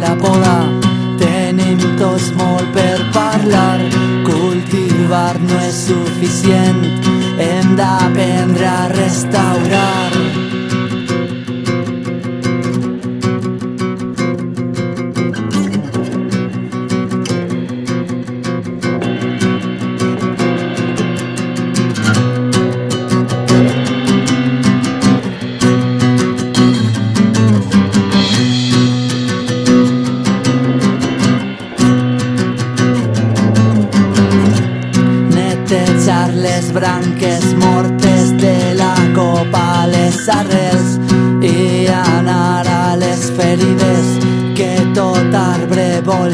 la poda. Tenim tots molt parlar, cultivar no és suficient, hem d'aprendre a restaurar. Les branques mortes de la copa les arrels i anar a les ferides que tot arbre vol.